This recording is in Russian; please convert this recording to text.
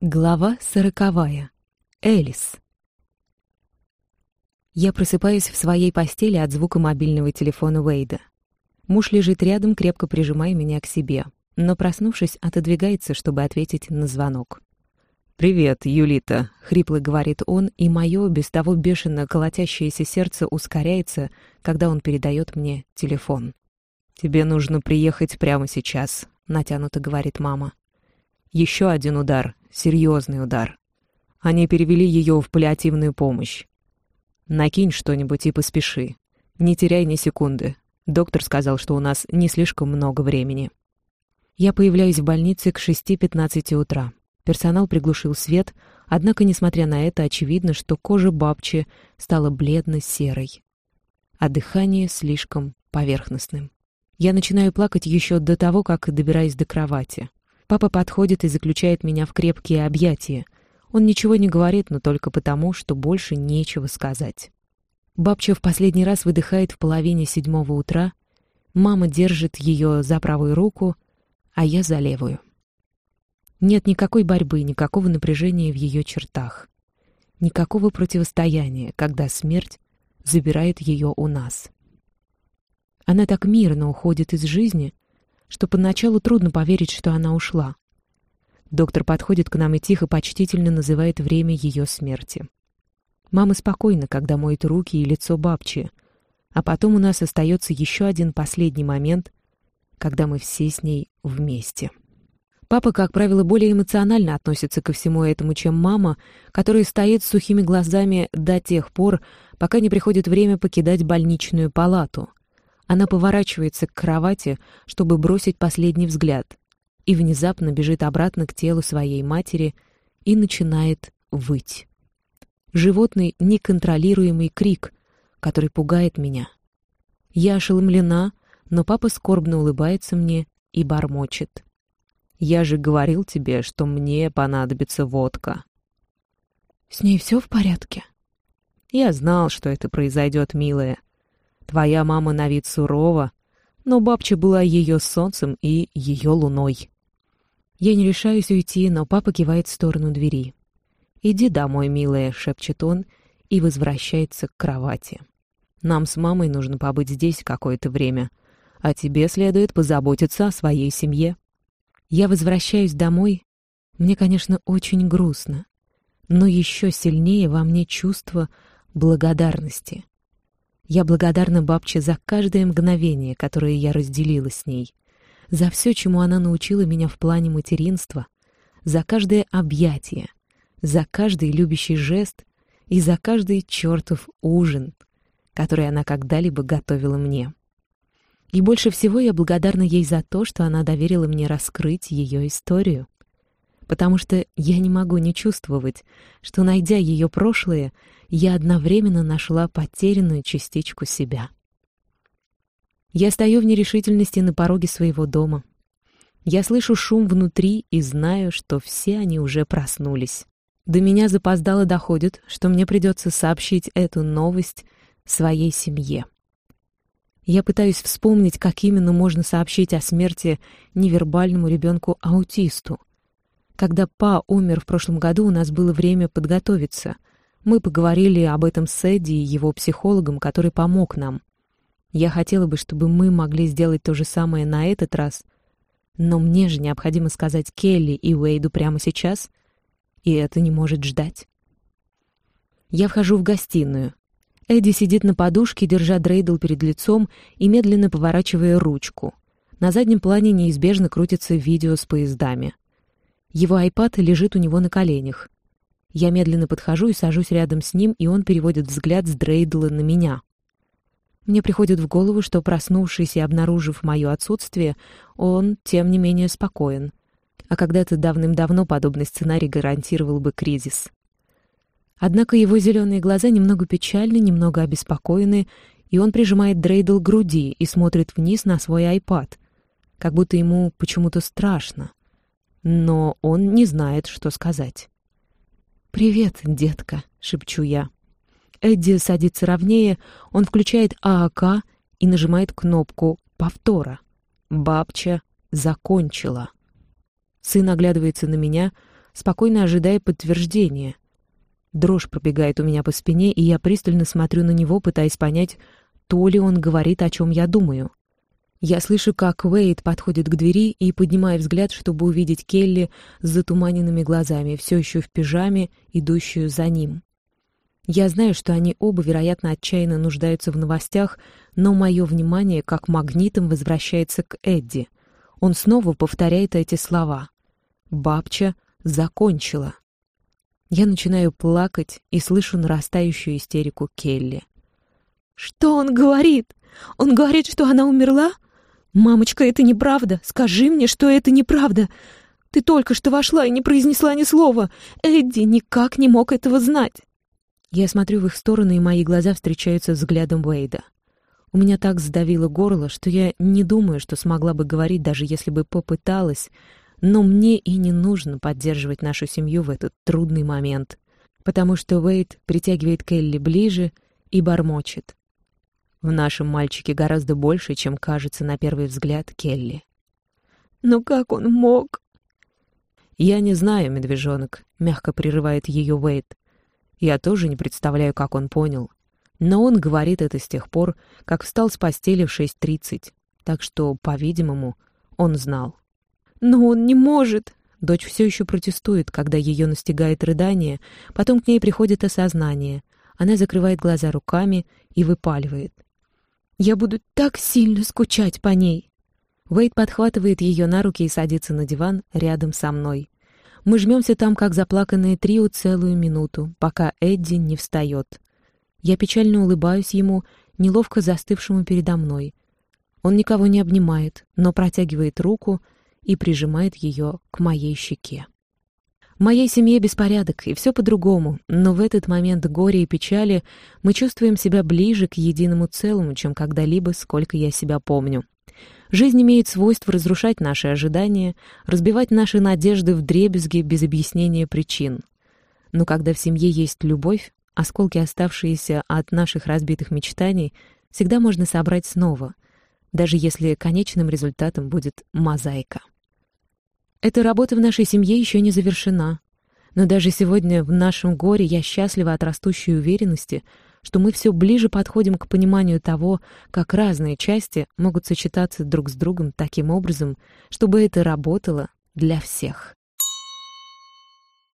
Глава сороковая. Элис. Я просыпаюсь в своей постели от звука мобильного телефона Уэйда. Муж лежит рядом, крепко прижимая меня к себе, но, проснувшись, отодвигается, чтобы ответить на звонок. «Привет, Юлита», — хрипло говорит он, и мое, без того бешено колотящееся сердце ускоряется, когда он передает мне телефон. «Тебе нужно приехать прямо сейчас», — натянуто говорит мама. Еще один удар, серьезный удар. Они перевели ее в паллиативную помощь. Накинь что-нибудь и поспеши. Не теряй ни секунды. Доктор сказал, что у нас не слишком много времени. Я появляюсь в больнице к 6.15 утра. Персонал приглушил свет, однако, несмотря на это, очевидно, что кожа бабчи стала бледно-серой, а дыхание слишком поверхностным. Я начинаю плакать еще до того, как добираюсь до кровати. Папа подходит и заключает меня в крепкие объятия. Он ничего не говорит, но только потому, что больше нечего сказать. Бабча в последний раз выдыхает в половине седьмого утра, мама держит ее за правую руку, а я за левую. Нет никакой борьбы, никакого напряжения в ее чертах. Никакого противостояния, когда смерть забирает ее у нас. Она так мирно уходит из жизни, что поначалу трудно поверить, что она ушла. Доктор подходит к нам и тихо, почтительно называет время ее смерти. Мама спокойна, когда моет руки и лицо бабчи, а потом у нас остается еще один последний момент, когда мы все с ней вместе. Папа, как правило, более эмоционально относится ко всему этому, чем мама, которая стоит с сухими глазами до тех пор, пока не приходит время покидать больничную палату, она поворачивается к кровати, чтобы бросить последний взгляд, и внезапно бежит обратно к телу своей матери и начинает выть. Животный неконтролируемый крик, который пугает меня. Я ошеломлена, но папа скорбно улыбается мне и бормочет. «Я же говорил тебе, что мне понадобится водка». «С ней все в порядке?» «Я знал, что это произойдет, милая. Твоя мама на вид сурова, но бабча была ее солнцем и ее луной. Я не решаюсь уйти, но папа кивает в сторону двери. «Иди домой, милая», — шепчет он и возвращается к кровати. «Нам с мамой нужно побыть здесь какое-то время, а тебе следует позаботиться о своей семье». Я возвращаюсь домой. Мне, конечно, очень грустно, но еще сильнее во мне чувство благодарности. Я благодарна бабче за каждое мгновение, которое я разделила с ней, за все, чему она научила меня в плане материнства, за каждое объятие, за каждый любящий жест и за каждый чертов ужин, который она когда-либо готовила мне. И больше всего я благодарна ей за то, что она доверила мне раскрыть ее историю. Потому что я не могу не чувствовать, что, найдя ее прошлое, я одновременно нашла потерянную частичку себя. Я стою в нерешительности на пороге своего дома. Я слышу шум внутри и знаю, что все они уже проснулись. До меня запоздало доходит, что мне придется сообщить эту новость своей семье. Я пытаюсь вспомнить, как именно можно сообщить о смерти невербальному ребенку-аутисту. Когда Па умер в прошлом году, у нас было время подготовиться — мы поговорили об этом с Эдди и его психологом, который помог нам. Я хотела бы, чтобы мы могли сделать то же самое на этот раз, но мне же необходимо сказать Келли и Уэйду прямо сейчас, и это не может ждать. Я вхожу в гостиную. Эдди сидит на подушке, держа дрейдл перед лицом и медленно поворачивая ручку. На заднем плане неизбежно крутится видео с поездами. Его айпад лежит у него на коленях. Я медленно подхожу и сажусь рядом с ним, и он переводит взгляд с Дрейдла на меня. Мне приходит в голову, что, проснувшись и обнаружив мое отсутствие, он, тем не менее, спокоен. А когда-то давным-давно подобный сценарий гарантировал бы кризис. Однако его зеленые глаза немного печальны, немного обеспокоены, и он прижимает Дрейдл к груди и смотрит вниз на свой айпад, как будто ему почему-то страшно. Но он не знает, что сказать. «Привет, детка», — шепчу я. Эдди садится ровнее, он включает ААК и нажимает кнопку повтора. Бабча закончила. Сын оглядывается на меня, спокойно ожидая подтверждения. Дрожь пробегает у меня по спине, и я пристально смотрю на него, пытаясь понять, то ли он говорит, о чем я думаю. Я слышу, как Уэйд подходит к двери и поднимаю взгляд, чтобы увидеть Келли с затуманенными глазами, все еще в пижаме, идущую за ним. Я знаю, что они оба, вероятно, отчаянно нуждаются в новостях, но мое внимание как магнитом возвращается к Эдди. Он снова повторяет эти слова. «Бабча закончила». Я начинаю плакать и слышу нарастающую истерику Келли. «Что он говорит? Он говорит, что она умерла? Мамочка, это неправда. Скажи мне, что это неправда. Ты только что вошла и не произнесла ни слова. Эдди никак не мог этого знать». Я смотрю в их сторону, и мои глаза встречаются взглядом Уэйда. У меня так сдавило горло, что я не думаю, что смогла бы говорить, даже если бы попыталась, но мне и не нужно поддерживать нашу семью в этот трудный момент, потому что Уэйд притягивает Келли ближе и бормочет. В нашем мальчике гораздо больше, чем кажется на первый взгляд Келли. «Но как он мог?» «Я не знаю, медвежонок», — мягко прерывает ее Уэйд. «Я тоже не представляю, как он понял. Но он говорит это с тех пор, как встал с постели в 6.30, так что, по-видимому, он знал. «Но он не может!» Дочь все еще протестует, когда ее настигает рыдание, потом к ней приходит осознание. Она закрывает глаза руками и выпаливает. «Я буду так сильно скучать по ней!» Уэйд подхватывает ее на руки и садится на диван рядом со мной. Мы жмемся там, как заплаканные трио, целую минуту, пока Эдди не встает. Я печально улыбаюсь ему, неловко застывшему передо мной. Он никого не обнимает, но протягивает руку — и прижимает ее к моей щеке. Моей семье беспорядок, и все по-другому, но в этот момент горя и печали мы чувствуем себя ближе к единому целому, чем когда-либо, сколько я себя помню. Жизнь имеет свойство разрушать наши ожидания, разбивать наши надежды в дребезги без объяснения причин. Но когда в семье есть любовь, осколки, оставшиеся от наших разбитых мечтаний, всегда можно собрать снова, даже если конечным результатом будет мозаика. Эта работа в нашей семье еще не завершена. Но даже сегодня в нашем горе я счастлива от растущей уверенности, что мы все ближе подходим к пониманию того, как разные части могут сочетаться друг с другом таким образом, чтобы это работало для всех.